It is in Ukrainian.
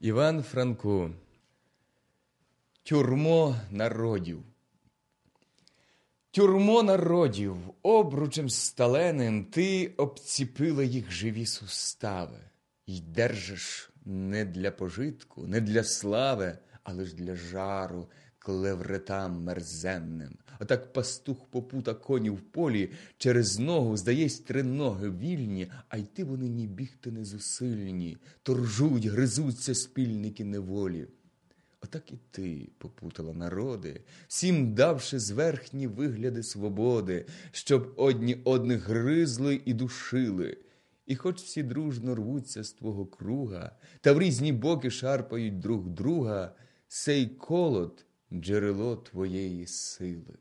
Іван Франко. Тюрмо народів. Тюрмо народів, обручем сталеним ти обціпила їх живі сустави, І держиш не для пожитку, не для слави, а лиш для жару, клевретам мерзенним. Отак пастух попута коні в полі, через ногу, здаєсь, три ноги вільні, а йти вони ні бігти не зусильні, торжуть, гризуться спільники неволі. Отак і ти попутала народи, всім давши зверхні вигляди свободи, щоб одні одних гризли і душили. І хоч всі дружно рвуться з твого круга, та в різні боки шарпають друг друга, сей колод джерело твоєї сили.